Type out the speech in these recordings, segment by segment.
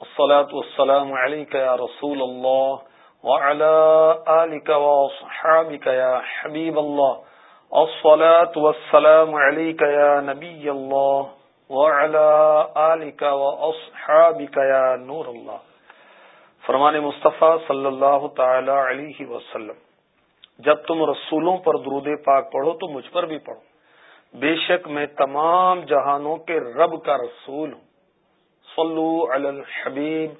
الصلاة والسلام عليك يا رسول الله وعلى آلك وصحابك يا حبيب الله. الصلاة والسلام عليك يا نبي الله وعلى آلك وأصحابك يا نور الله. فرمان مصطفیٰ صلی اللہ تعالی علیہ وسلم، جب تم رسولوں پر درود پاک پڑھو تو مجھ پر بھی پڑھو۔ بے شک میں تمام جہانوں کے رب کا رسول ہوں۔ صلو علی الحبیب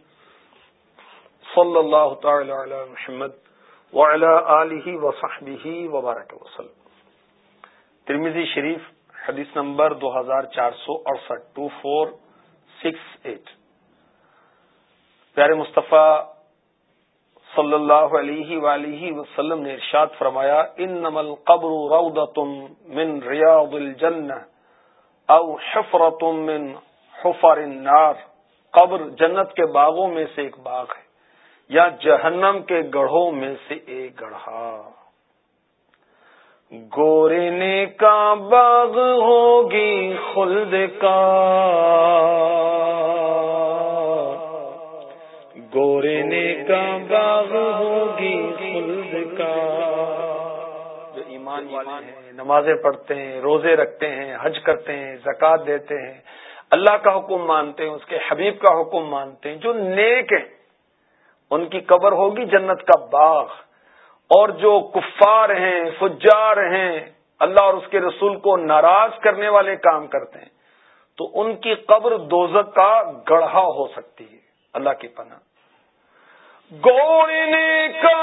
صلی اللہ تعالی علی محمد وعلی آلہ وصحبہ وبارک وسلم. ترمیزی شریف حدیث نمبر دو ہزار چار سو اڑسٹھ، ٹو فور، سکس، ایٹ. پیارے مصطفیٰ صلی اللہ علیہ وآلہ وسلم نے ارشاد فرمایا، انما القبر روضة من ریاض الجنہ او حفرة من حفر النار قبر جنت کے باغوں میں سے ایک باغ ہے یا جہنم کے گڑھوں میں سے ایک گڑھا۔ گورے کا باغ ہوگی خلد کا۔ گورے کا باغ ہوگی خلد کا۔ جو ایمان والے ہیں۔ نمازیں پڑھتے ہیں روزے رکھتے ہیں حج کرتے ہیں زکات دیتے ہیں اللہ کا حکم مانتے ہیں، اس کے حبیب کا حکم مانتے ہیں، جو نیک ہیں، ان کی قبر ہوگی جنت کا باغ۔ اور جو کفار ہیں، فجار ہیں، اللہ اور اس کے رسول کو ناراض کرنے والے کام کرتے ہیں، تو ان کی قبر دوزت کا گڑھا ہو سکتی ہے، اللہ کی پناہ۔ گوڑنے کا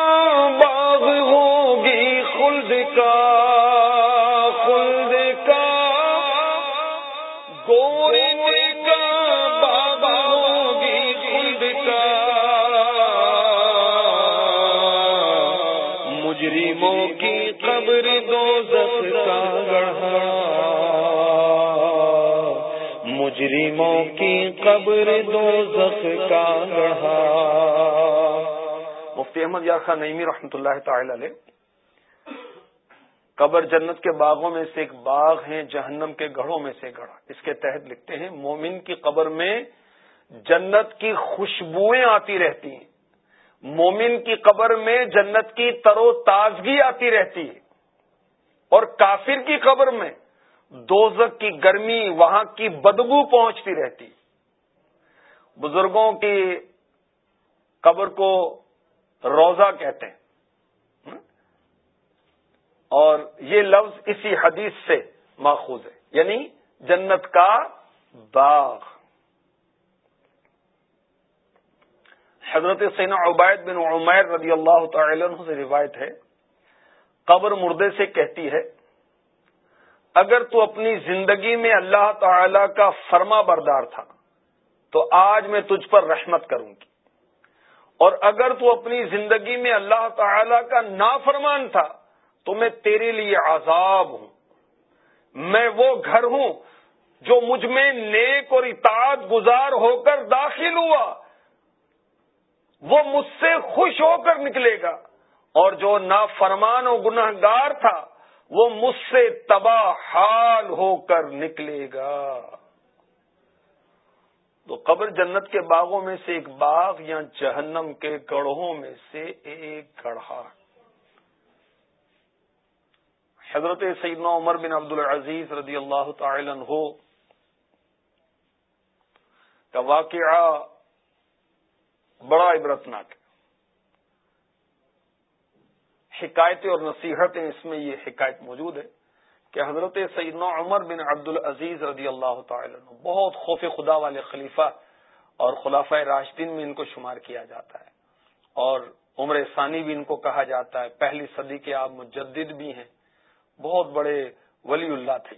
مجرموں کی قبر دو کا گڑھا۔ مجرموں کی قبر دو کا گڑھا۔ مفتی احمد یار خان نئی رحمۃ اللہ تعالی علیہ۔ قبر جنت کے باغوں میں سے ایک باغ ہیں جہنم کے گڑھوں میں سے گڑھا اس کے تحت لکھتے ہیں، مومن کی قبر میں جنت کی خوشبوئیں آتی رہتی ہیں۔ مومن کی قبر میں جنت کی تر و تازگی آتی رہتی ہے۔ اور کافر کی قبر میں دوزک کی گرمی وہاں کی بدبو پہنچتی رہتی۔ بزرگوں کی قبر کو روزہ کہتے ہیں۔ اور یہ لفظ اسی حدیث سے ماخوذ ہے۔ یعنی جنت کا باغ۔ حضرت سینا عبید بن عمیر رضی اللہ تعالی عنہ سے روایت ہے، قبر مردے سے کہتی ہے، اگر تو اپنی زندگی میں اللہ تعالی کا فرما بردار تھا، تو آج میں تجھ پر رحمت کروں گی۔ اور اگر تو اپنی زندگی میں اللہ تعالی کا نافرمان تھا، تو میں تیرے لیے عذاب ہوں۔ میں وہ گھر ہوں جو مجھ میں نیک اور اطاعت گزار ہو کر داخل ہوا۔ وہ مجھ سے خوش ہو کر نکلے گا۔ اور جو نافرمان و گناہ گار تھا، وہ مجھ سے تباہ حال ہو کر نکلے گا۔ تو قبر جنت کے باغوں میں سے ایک باغ یا جہنم کے گڑھوں میں سے ایک گڑھا۔ حضرت سیدنا عمر بن عبد العزیز رضی اللہ تعالی عنہ کا واقعہ بڑا عبرتناک حکایتیں اور نصیحتیں اس میں یہ حکایت موجود ہے کہ حضرت سیدنا عمر بن عبد العزیز رضی اللہ تعالی عنہ بہت خوف خدا والے خلیفہ اور خلافہ راشدین میں ان کو شمار کیا جاتا ہے اور عمر ثانی بھی ان کو کہا جاتا ہے۔ پہلی صدی کے آپ مجدد بھی ہیں۔ بہت بڑے ولی اللہ تھے۔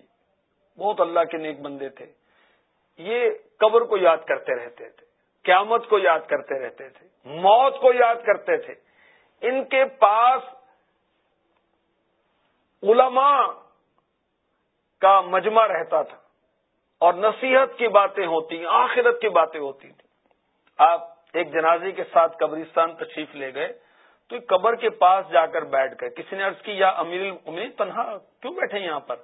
بہت اللہ کے نیک بندے تھے۔ یہ قبر کو یاد کرتے رہتے تھے۔ قیامت کو یاد کرتے رہتے تھے، موت کو یاد کرتے تھے۔ ان کے پاس علماء کا مجمع رہتا تھا اور نصیحت کی باتیں ہوتی، آخرت کی باتیں ہوتی تھیں۔ آپ ایک جنازے کے ساتھ قبرستان تشریف لے گئے تو قبر کے پاس جا کر بیٹھ گئے۔ کسی نے عرض کی، یا امیر امیر تنہا کیوں بیٹھے یہاں پر؟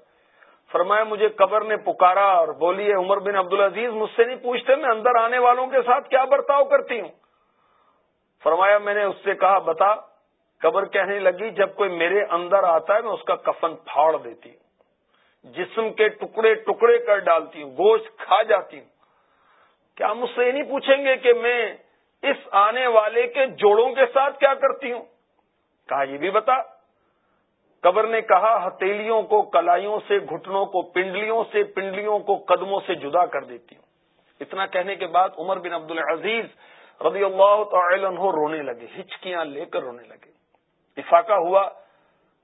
فرمایا، مجھے قبر نے پکارا اور بولی عمر بن عبد العزیز مجھ سے نہیں پوچھتے میں اندر آنے والوں کے ساتھ کیا برتاؤ کرتی ہوں؟ فرمایا، میں نے اس سے کہا، بتا، قبر کہنے لگی، جب کوئی میرے اندر آتا ہے، میں اس کا کفن پھاڑ دیتی ہوں، جسم کے ٹکڑے ٹکڑے کر ڈالتی ہوں، گوشت کھا جاتی ہوں۔ کیا مجھ سے یہ نہیں پوچھیں گے کہ میں اس آنے والے کے جوڑوں کے ساتھ کیا کرتی ہوں؟ کہا، یہ بھی بتا۔ قبر نے کہا ہتیلیوں کو، کلائیوں سے، گھٹنوں کو، پنڈلیوں سے، پنڈلیوں کو قدموں سے جدا کر دیتی ہوں۔ اتنا کہنے کے بعد عمر بن عبد العزیز رضی اللہ تعالی عنہ رونے لگے، ہچکیاں لے کر رونے لگے۔ افاقہ ہوا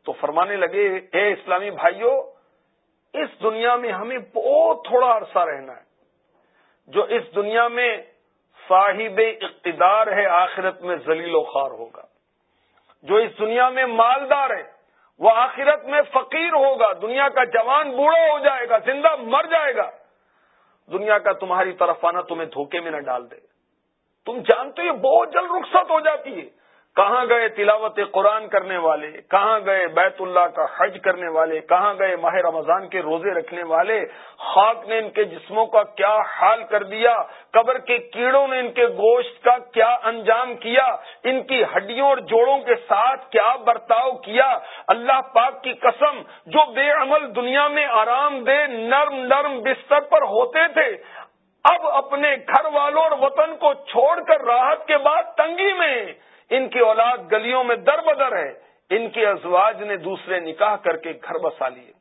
تو فرمانے لگے، اے اسلامی بھائیوں اس دنیا میں ہمیں بہت تھوڑا عرصہ رہنا ہے۔ جو اس دنیا میں صاحب اقتدار ہے، آخرت میں ذلیل و خار ہوگا۔ جو اس دنیا میں مالدار ہے وہ آخرت میں فقیر ہوگا، دنیا کا جوان بوڑھا ہو جائے گا، زندہ مر جائے گا۔ دنیا کا تمہاری طرف آنا تمہیں دھوکے میں نہ ڈال دے۔ تم جانتے ہو، بہت جلد رخصت ہو جاتی ہے۔ کہاں گئے تلاوت قرآن کرنے والے؟ کہاں گئے بیت اللہ کا حج کرنے والے؟ کہاں گئے ماہ رمضان کے روزے رکھنے والے؟ خاک نے ان کے جسموں کا کیا حال کر دیا؟ قبر کے کیڑوں نے ان کے گوشت کا کیا انجام کیا؟ ان کی ہڈیوں اور جوڑوں کے ساتھ کیا برتاؤ کیا؟ اللہ پاک کی قسم، جو بے عمل دنیا میں آرام دہ، نرم نرم بستر پر ہوتے تھے، اب اپنے گھر والوں اور وطن کو چھوڑ کر راحت کے بعد تنگی میں۔ ان کی اولاد گلیوں میں در بدر ہے، ان کے ازواج نے دوسرے نکاح کر کے گھر بسا لیے۔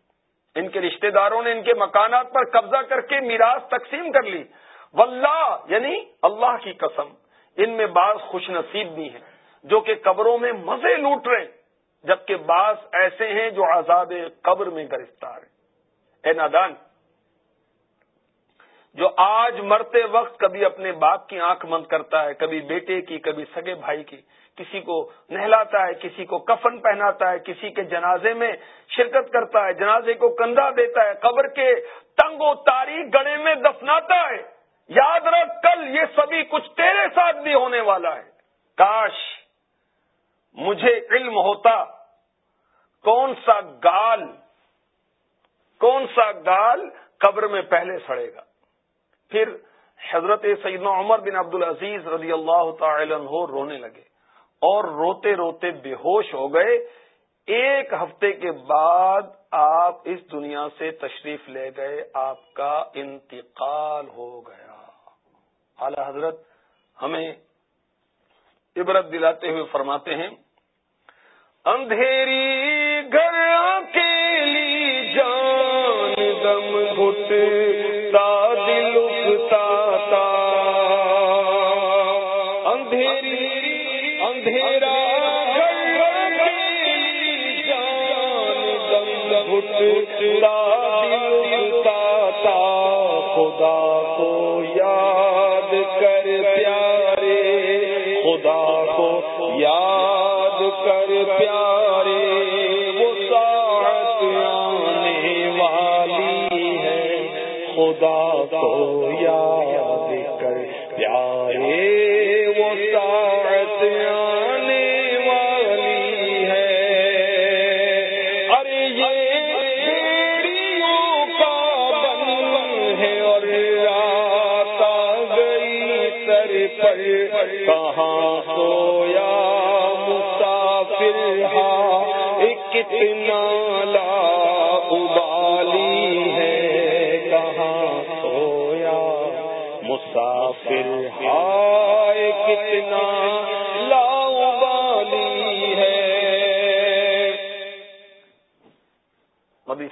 ان کے رشتہ داروں نے ان کے مکانات پر قبضہ کر کے میراث تقسیم کر لی۔ واللہ یعنی اللہ کی قسم، ان میں بعض خوش نصیب بھی ہیں، جو کہ قبروں میں مزے لوٹ رہے جبکہ بعض ایسے ہیں جو آزاد قبر میں گرفتار ہیں۔ اے نادان جو آج مرتے وقت کبھی اپنے باپ کی آنکھ بند کرتا ہے، کبھی بیٹے کی، کبھی سگے بھائی کی۔ کسی کو نہلاتا ہے، کسی کو کفن پہناتا ہے، کسی کے جنازے میں شرکت کرتا ہے، جنازے کو کندھا دیتا ہے، قبر کے تنگ و تاریخ گڑے میں دفناتا ہے۔ یاد رکھ، کل یہ سبھی کچھ تیرے ساتھ بھی ہونے والا ہے۔ کاش مجھے علم ہوتا۔ کون سا گال، کون سا گال قبر میں پہلے سڑے گا؟ پھر حضرت سیدنا عمر بن عبد العزیز رضی اللہ تعالی عنہ رونے لگے اور روتے روتے بے ہوش ہو گئے۔ ایک ہفتے کے بعد آپ اس دنیا سے تشریف لے گئے، آپ کا انتقال ہو گیا۔ اعلی حضرت ہمیں عبرت دلاتے ہوئے فرماتے ہیں، اندھیری گھر کے لی، جان دم گھٹ خدا کو یاد کر پیارے، خدا کو یاد کر پیارے، وہ ساعت آنے والی ہے، خدا کو یاد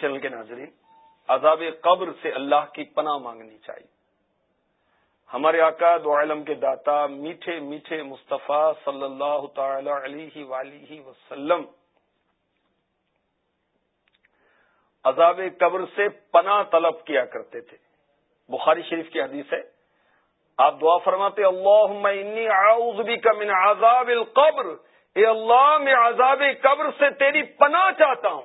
چینل کے ناظرین، عذاب قبر سے اللہ کی پناہ مانگنی چاہیے۔ ہمارے آقا دو عالم کے داتا میٹھے میٹھے مصطفیٰ صلی اللہ تعالی علیہ ولی وسلم عذاب قبر سے پناہ طلب کیا کرتے تھے۔ بخاری شریف کی حدیث ہے، آپ دعا فرماتے اللہ اعوذ بک من عذاب القبر۔ اے اللہ، میں عذاب قبر سے تیری پناہ چاہتا ہوں۔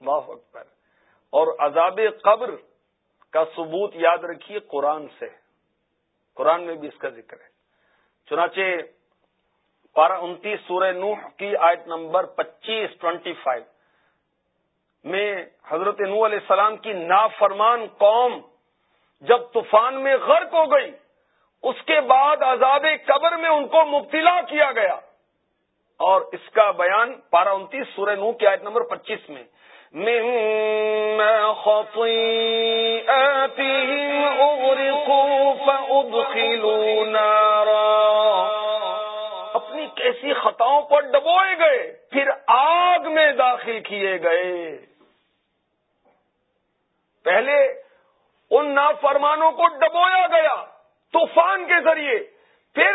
اللہ اکبر۔ اور عذاب قبر کا ثبوت یاد رکھیے قرآن سے۔ قرآن میں بھی اس کا ذکر ہے۔ چنانچہ پارہ انتیس سورہ نوح کی آیت نمبر پچیس، ٹوینٹی فائیو۔ میں حضرت نو علیہ السلام کی نافرمان قوم جب طوفان میں غرق ہو گئی، اس کے بعد عذاب قبر میں ان کو مبتلا کیا گیا۔ اور اس کا بیان پارا انتیس سورہ نو کی آیت نمبر پچیس میں۔ اپنی کیسی خطاؤں پر ڈبوئے گئے، پھر آگ میں داخل کیے گئے۔ پہلے ان نافرمانوں کو ڈبویا گیا طوفان کے ذریعے، پھر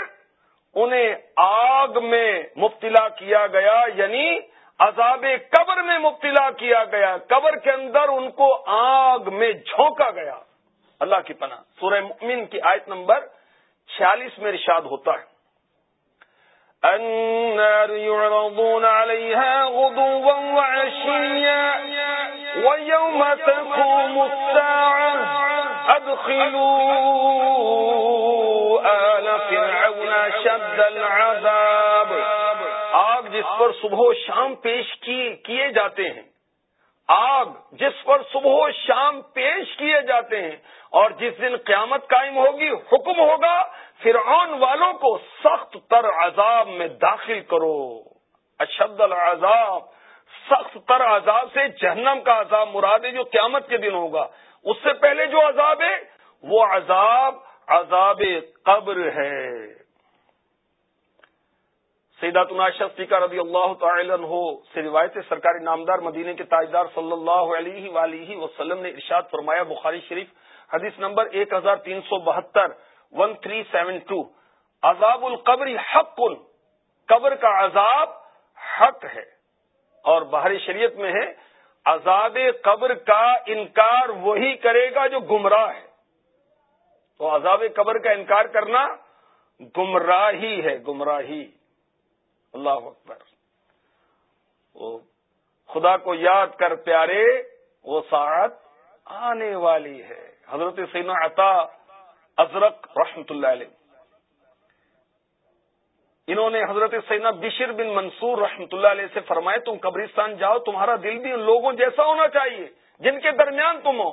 انہیں آگ میں مبتلا کیا گیا یعنی عذاب قبر میں مبتلا کیا گیا، قبر کے اندر ان کو آگ میں جھونکا گیا۔ اللہ کی پناہ۔ سورہ مؤمن کی آیت نمبر چھیالیس میں رشاد ہوتا ہے۔ النار يعرضون عليها غضوا وعشيا تقوم الساعة، أدخلوا آل فرعون شد العذاب۔ آگ جس پر صبح و شام پیش کیے جاتے ہیں۔ آگ جس پر صبح و شام پیش کیے جاتے ہیں۔ اور جس دن قیامت قائم ہوگی، حکم ہوگا، فرعون والوں کو سخت تر عذاب میں داخل کرو۔ اشد العذاب۔ سخت تر عذاب سے جہنم کا عذاب مراد ہے جو قیامت کے دن ہوگا۔ اس سے پہلے جو عذاب ہے، وہ عذاب عذاب قبر ہے۔ سیدات صدیقہ رضی اللہ تعالی ہو سے روایت سرکاری نامدار مدینے کے تاجدار صلی اللہ علیہ ولیہ وسلم نے ارشاد فرمایا، بخاری شریف، حدیث نمبر ایک ہزار تین سو بہتر ون تھری سیون ٹو عذاب القبر حق، قبر کا عذاب حق ہے۔ اور بحری شریعت میں ہے، عذاب قبر کا انکار وہی کرے گا جو گمراہ ہے۔ تو عذاب قبر کا انکار کرنا گمراہی ہے، گمراہی۔ اللہ اکبر۔ خدا کو یاد کر پیارے، وہ ساتھ آنے والی ہے۔ حضرت سینا عطا ازرق رحمت اللہ علیہ۔ انہوں نے حضرت سینا بشر بن منصور رحمت اللہ علیہ سے فرمائے تم قبرستان جاؤ، تمہارا دل بھی ان لوگوں جیسا ہونا چاہیے، جن کے درمیان تم ہو۔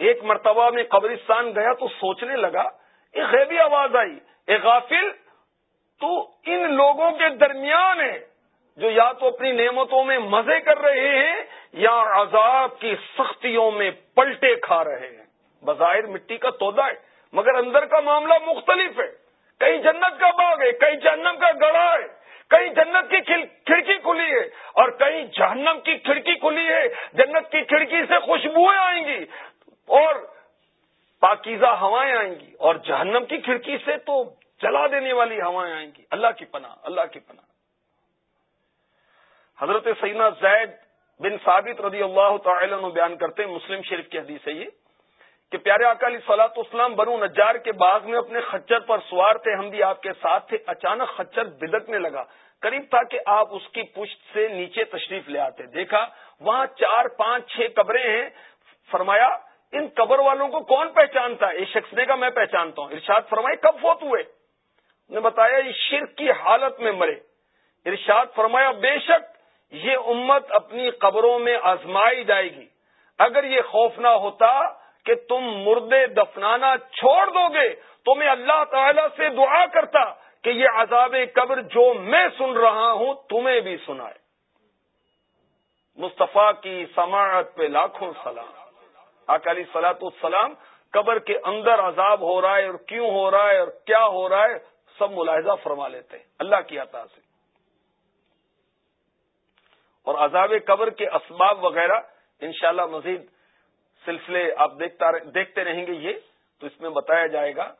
ایک مرتبہ میں قبرستان گیا تو سوچنے لگا، ایک غیبی آواز آئی ایک غافل، تو ان لوگوں کے درمیان ہے جو یا تو اپنی نعمتوں میں مزے کر رہے ہیں، یا عذاب کی سختیوں میں پلٹے کھا رہے ہیں۔ بظاہر مٹی کا تودا ہے، مگر اندر کا معاملہ مختلف ہے۔ کئی جنت کا باغ ہے کئی جہنم کا گڑھا ہے کئی جنت کی کھڑکی کھلی ہے اور کئی جہنم کی کھڑکی کھلی ہے، جنت کی کھڑکی سے خوشبوئیں آئیں گی اور پاکیزہ ہوائیں آئیں گی اور جہنم کی کھڑکی سے تو جلا دینے والی ہوائیں آئیں گی۔ اللہ کی پناہ، اللہ کی پناہ۔ حضرت سینا زید بن ثابت رضی اللہ تعالی بیان کرتے ہیں، مسلم شریف کی حدیث ہے یہ۔ کہ پیارے اکالی سلاط اسلام بنو نجار کے باغ میں اپنے خچر پر سوار تھے، ہم بھی آپ کے ساتھ تھے۔ اچانک خچر بدکنے لگا۔ قریب تھا کہ آپ اس کی پشت سے نیچے تشریف لے آتے۔ دیکھا، وہاں چار، پانچ، چھ قبریں ہیں۔ فرمایا، ان قبر والوں کو کون پہچانتا؟ ہے اس شخص نے کہا، میں پہچانتا ہوں۔ ارشاد فرمائے کب فوت ہوئے؟ نے بتایا اس شرک کی حالت میں مرے۔ ارشاد فرمایا، بے شک یہ امت اپنی قبروں میں آزمائی جائے گی۔ اگر یہ خوف نہ ہوتا کہ تم مردے دفنانا چھوڑ دو گے تو میں اللہ تعالی سے دعا کرتا کہ یہ عذاب قبر جو میں سن رہا ہوں تمہیں بھی سنائے۔ مصطفیٰ کی سماعت پہ لاکھوں سلام۔ اکالی سلاط السلام قبر کے اندر عذاب ہو رہا ہے اور کیوں ہو رہا ہے اور کیا ہو رہا ہے، سب ملاحظہ فرما لیتے ہیں۔ اللہ کی عطا سے۔ اور عذاب قبر کے اسباب وغیرہ، انشاءاللہ مزید سلسلے آپ دیکھتے رہیں گے یہ، تو اس میں بتایا جائے گا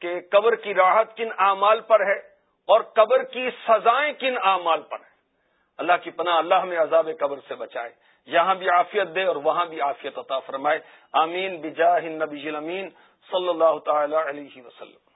کہ قبر کی راحت کن اعمال پر ہے اور قبر کی سزائیں کن اعمال پر ہیں۔ اللہ کی پناہ اللہ ہمیں عذاب قبر سے بچائے۔ یہاں بھی عافیت دے اور وہاں بھی عافیت عطا فرمائے۔ آمین، بجاہ نبی امین صلی اللہ تعالی علیہ وسلم۔